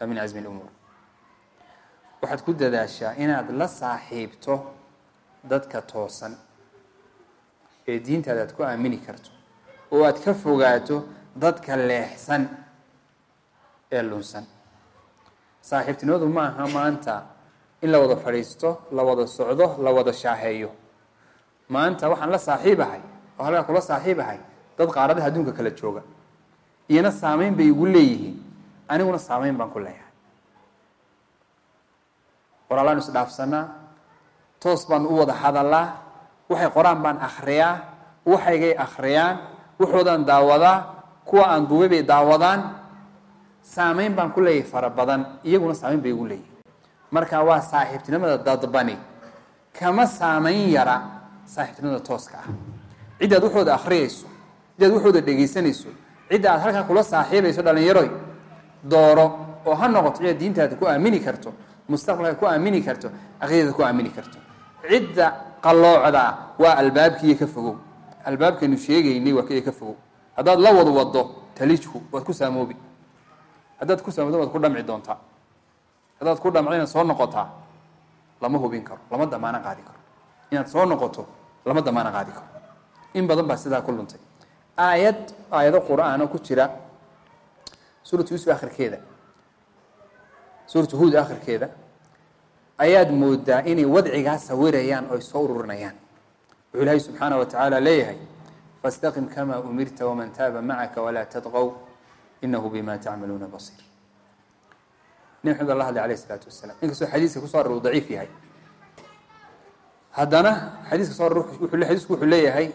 la min cazmi اlumuur waxaad ku dadaashaa inaad la saaxiibto dadka toosan ee diintaada aad ku aamini karto oo aad ka fogaato dadka leexsan ee lunsan. Saaxiibtinimadu ma aha maanta in la wada fadhiisto la wada socdo la wada shaaheeyo. Maanta waxaan la saaxiibahay oo halkaa kula saaxiibahay dad qaaradaha adduunka kala jooga. Iyana saameyn bay igu leeyihiin. Aniguna saameyn baan ku leeyahay. Qoraalaan isdhaafsanaa toos baan u wada hadalaa waxay qoraan baan akhriyaa waxaygay akhriyaan waxoodaan daawadaa kuwa aan duubay bay daawadaan saameyn baan ku leeyahay fara badan iyaguna saameyn bay igu leeyihiin marka waa saaxiibtinimada dadbani kama saameyn yara saaxiibtinimada tooska ah. Ciddaad waxooda akhriyayso ciddaad waxooda dhegaysanayso cidda aad halkaa kula saaxiibayso dhalinyaroy dooro oo ha noqoto cidaad diintaada ku aamini karto mustaqbalka ku aamini karto caqiidada ku aamini karto. Cidda qalloocdaa waa albaabkiiyo ka fogow. Albaabkaynu sheegaynay waa ka fogow haddaad la wad wado talijhu waad ku saamoobi. Haddaad ku saamoodo waad ku dhamci doontaa haddaad ku dhamcina soo noqotaa lama hubin karo lama damaano qaadi karo. Inaad soo noqoto lama damaano qaadi karo. In badan baa sidaa ku luntay. Aayad aayado qur'aano ku jira suuratu yuusuf akhirkeeda suuratu huud akhirkeeda ayaad moodaa inay wadcigaa sawirayaan oo ay soo ururinayaan. Wuxuu ilaahay subxaana wa tacaala leeyahay fastaqim kama umirta waman taaba macaka walaa tadqow inahu bima tacmaluuna basiir nebi maxamed alla hadlay alayh isalaatu wasalaam inkastoo xadiiska kuso aror uu daciif yahay haddana xadiiska so aror xadiisku wuxuu leeyahay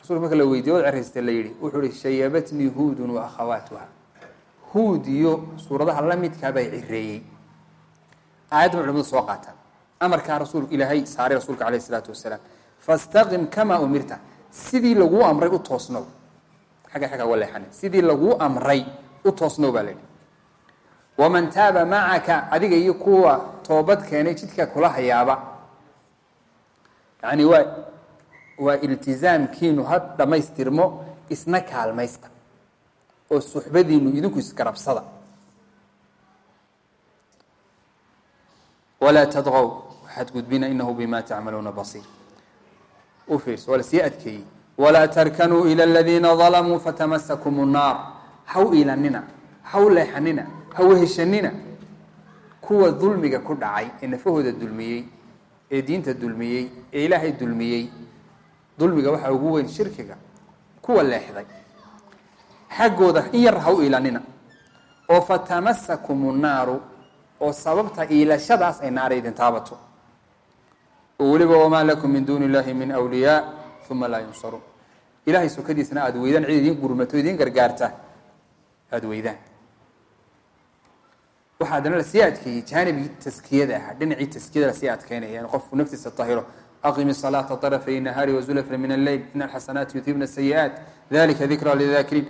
rasulka marka la weydiye wad cerayste la yihi wuxuu ihi shayabatnii huudun wa akhawaatuha huud iyo suuradaha la baa cireeyey aayaddan culimadu soo qaataan amarkaa rasuul ilaahay saaray rasuulka alayh isalaatu wasalaam fastaqim kamaa umirta sidii laguu amray u toosnow. Xagga xagga uga sidii laguu amray u toosnow baa la yidhi. Waman taaba macaka adiga iyo kuwa toobad keenay jidka kula hayaaba. Yani waa waa iltizaamkiinu ha dhammaystirmo isna kaalmaysta oo suxbadiinu idinku isgarabsada. Walaa tadqow waxaad gudbina inahu bima tacmaluuna basiir u fiirso waa la sii adkeeyey. Walaa tarkanuu ila aladiina dalamuu fatamasakum nnaar. Haw iilanina haw leexanina haw heshanina. Kuwa dulmiga ku dhacay ee nafahooda dulmiyey ee diinta dulmiyey ee ilaahay dulmiyey dulmiga waxaa ugu weyn shirkiga kuwa leexday. Xaggooda in yar ha u iilanina oo fatamasakum nnaaru oo sababta iilashadaas ay naara idin taabato oo weliba wamaa lakum min duuni illahi min wliyaa uma laa yunsaruun ilahay sokadiisna aada weydaan cid idiin gurmato idiin gargaarta aada weydaan. Waxaa haddana la sii adkeeyey jaanibkii taskiyada ahaa dhinacii taskiyada la sii adkeynaya in qofku naftiisa tahiro. Aqimi salaata طarafay nahaari wazulafan min alleyl in alxasanaati yudhibna sayi-aat dalika dikra lidaakiriin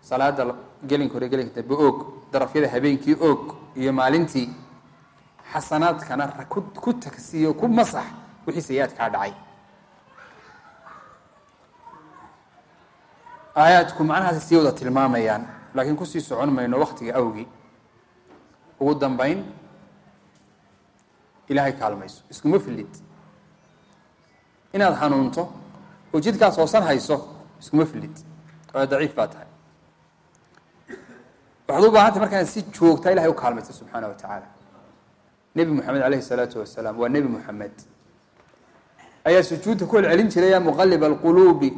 salaada gelinka hore gelinka dambe oog. Darafyada habeenkii oog. Iyo maalintii xasanaadkana ku tagsiiyo ku masax wixii sayi-aadkaa dhacay. Aayaadku macnahaasi sii wada tilmaamayaan laakiin ku sii socon mayno waktiga awgii ugu dambeyn ilaahay kaalmayso iskuma filid inaad hanuunto oo jidkaas hoosan hayso iskuma filid oo daciif baa tahay. Waxaad u baahantay markaan si joogtaa ilahay u kaalmayso subxaana wa tacaala. Nebi moxamed alayhi salaatu wasalaam waa nebi moxamed ayaa sujuudda ku celcelin jiray yaa muqalib alquluubi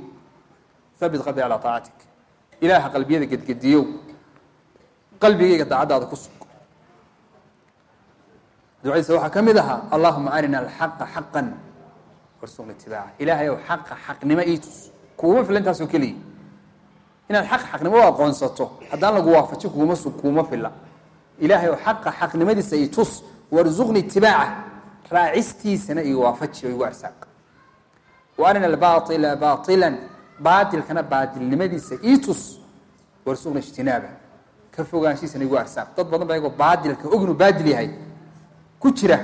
habit qalbi calaa taacatik ilaaha qalbiyada gedgediyow. Qalbigayga daacaddaada ku sug ducadiisa waxaa ka mid ahaa allahuma arina alxaqa xaqan warsuqna itibaaca ilaahay ow xaqa xaqnimo ii tus kuuma fila intaasoo keliya. Inaad xaq xaqnimo u aqoonsato haddaan lagu waafajin kuuma sug kuuma fila ilaahay ow xaqa xaqnimadiisa ii tus warsuqni itibaaca raacistiisana io waafaji oo igu arsaaq wa arina albaaila baailan baatilkana baatilnimadiisa ii tus warsuqna ijtinaaba ka fogaanshiisana igu arsaaq. Dad badan baa igoo baadilka og baadil yahay. Ku jira.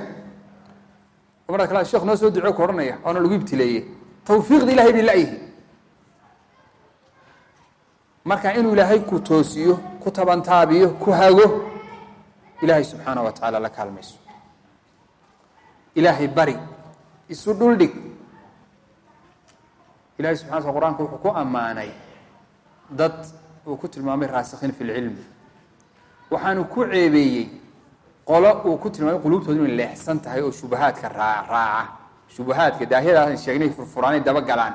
Marka kale sheekh noo soo ducee ku odhanaya oona lagu ibtileeye tawfiiqda ilahay bay la-yihi marka inuu ilaahay ku toosiyo ku tabantaabiyo ku hago ilaahay subxaana wa tacaala la kaalmayso. Ilaahay bari isu dhuldhig ilahay subxana tala qur'aanka wuxuu ku ammaanay dad uu ku tilmaamay raasikhiin fi lcilmi waxaanu ku ceebeeyey qolo uu ku tilmaamay quluubtoodu inay leexsan tahay oo shubahaadka raa raaca. Shubahaadka daahiyadaaan sheegnay furfuraanay daba galaan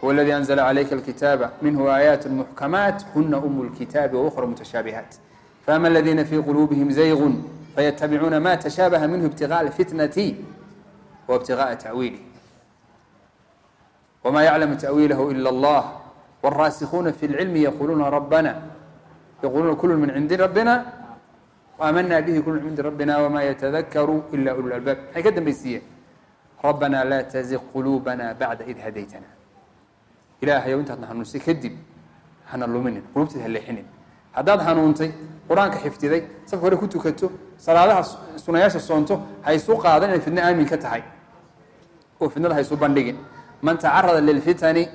huwa aladii anzla calayka alkitaaba minhu aayaat muxkamaat huna umu lkitaabi waukra mutashaabihaat faama aladiina fii quluubihim zaygun faytabicuuna ma tashaabaha minhu ibtigaءa alfitnati wa ibtigaءa ta'wiilih wma yaclamu tawiilahu ila allah wاlraasikuuna fi lcilmi yaquluuna rabana yaquluuna kulu min cindi rabbina aamana bihi kulu cindi rabbina wma yatadakaru ila ulu albaab maxay ka dambaysiiyeen rabbana laa taziq quluubana bacda id hadaytana ilaahayow intaad na hanuunsay kadib hana luminin qulubteed ha leexinin haddaad hanuuntay qur'aanka xifdiday safka hore ku tukato salaadaha sunayaasha soonto ha isu qaadan inaad fidno aamin ka tahay oo fidnada ha isu bandhigin man tacarada lilfitani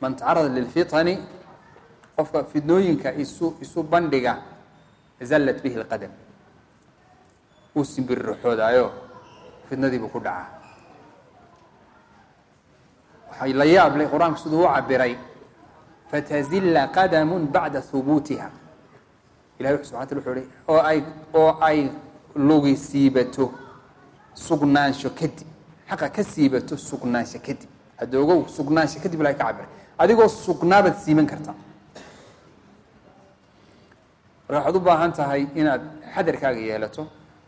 man tacarada lilfitani qofka fidnooyinka isu isu bandhiga zallat bihi lqadam uu simbiriraxoodaayo fidnadiibuu ku dhacaa. Waxay la yaab leh qur'aanku siduu u cabiray fatazilla qadamu bacda hubuutiha ilahi wuxu subxana tala wuxuu hi oo ay oo ay lugi siibato sugnaansho kadib xaqa ka siibato sugnaansho kadib. Hadda ogow sugnaansho kadib ilahay ka cabiray adigoo sugnaabaad siiman kartaa marka waxaad u baahan tahay inaad xadarkaaga yeelato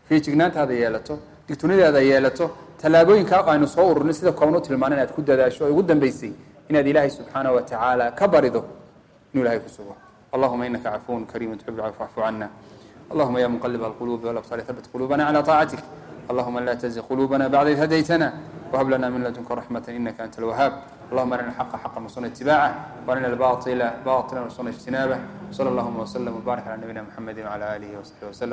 fiijignaantaada yeelato digtunidaada yeelato tallaabooyinkaa aynu soo ururnay sida kooban u tilmaana inaad ku dadaasho oo ugu dambeysay inaad ilaahay subxaana wa tacaala ka barido inuu ilahay ku sugo. Allahuma inaka cafuun kariimu tuxib lcafw facfu cana allahuma ya muqalib alqulubi walabsaari habit qulubana cala طaacatik allahuma la tzi qulubana bacda id hadaytana whab lana min ladunka raxmata inaka anta alwahaab allahuma arina alxaqa xaqa wasuna itibacah warina albaطila baطila wasuna ijtinaabah wsala allahuma wslm wbarik cala nabiyina mxamedi wcala alihi wasaxbi waslm